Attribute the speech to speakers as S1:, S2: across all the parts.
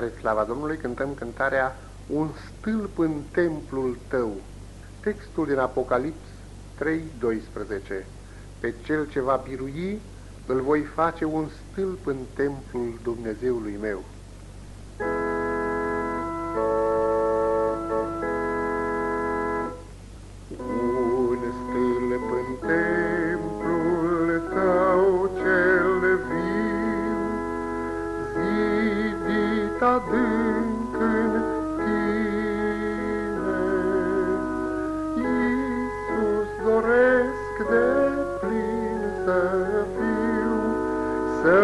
S1: Spre slava Domnului cântăm cântarea Un stâlp în templul tău. Textul din Apocalips 3.12 Pe cel ce va birui, îl voi face un stâlp în templul Dumnezeului meu. Zidit adânc în tine. Iisus doresc de plin să fiu, să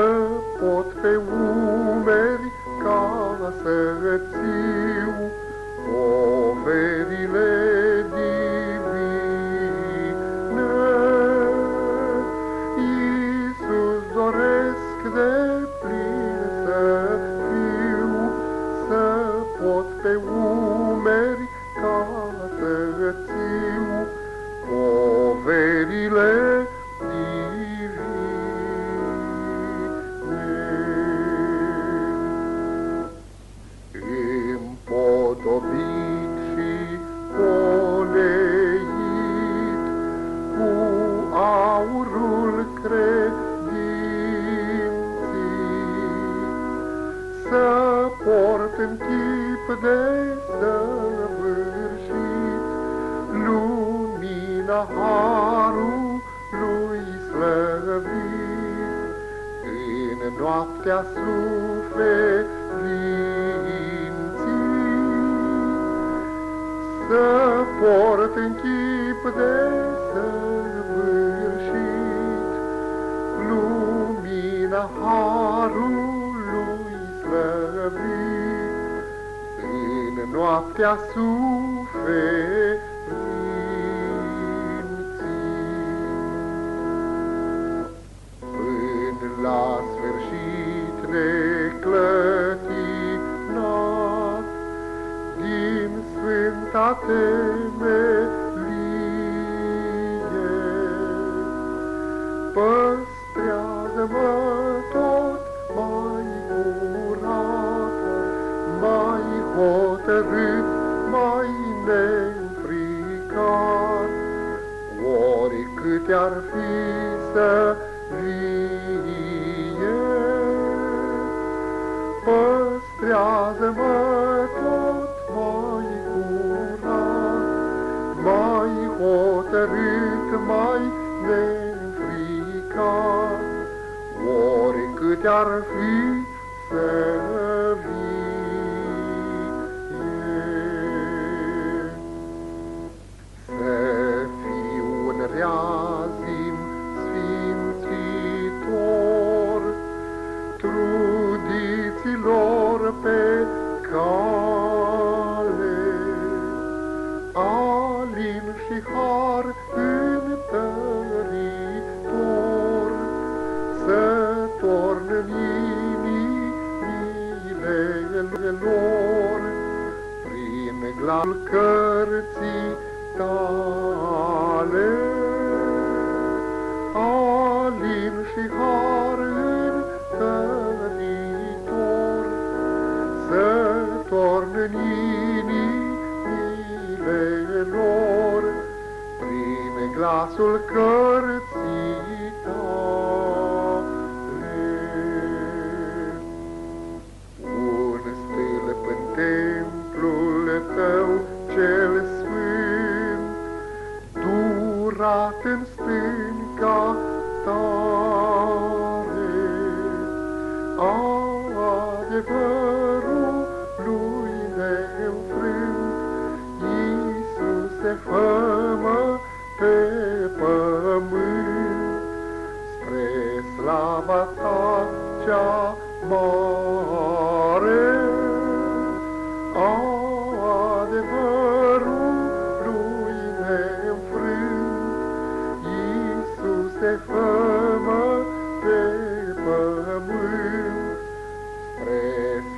S1: pot pe umeri ca să țiu poverile divine. Iisus doresc de plin în chip de săvârșit lumina harului slăvit în noaptea suferinții. Să port în chip de săvârșit lumina harului noaptea suferinții. Până la sfârșit neclătinat din sfânta temelie, păstrează-mă hotărât, mai neînfricat, oricât ar fi să vie. Păstrează-mă tot mai curat, mai hotărât, mai neînfricat, oricât ar fi să vie. Un reazim sfințitor, trudiților pe cale, alin și har întăritor, să torn în inimile lor, prin glas cărții tale. Alin și har întăritor, să torn în inimile lor, prin glasul cărții tale. Adevărul lui neînfrânt, Iisuse, fă-mă pe pământ, spre slava ta cea mare. Adevărul lui neînfrânt, Iisuse, fă-mă pe pământ,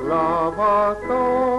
S1: spre slava ta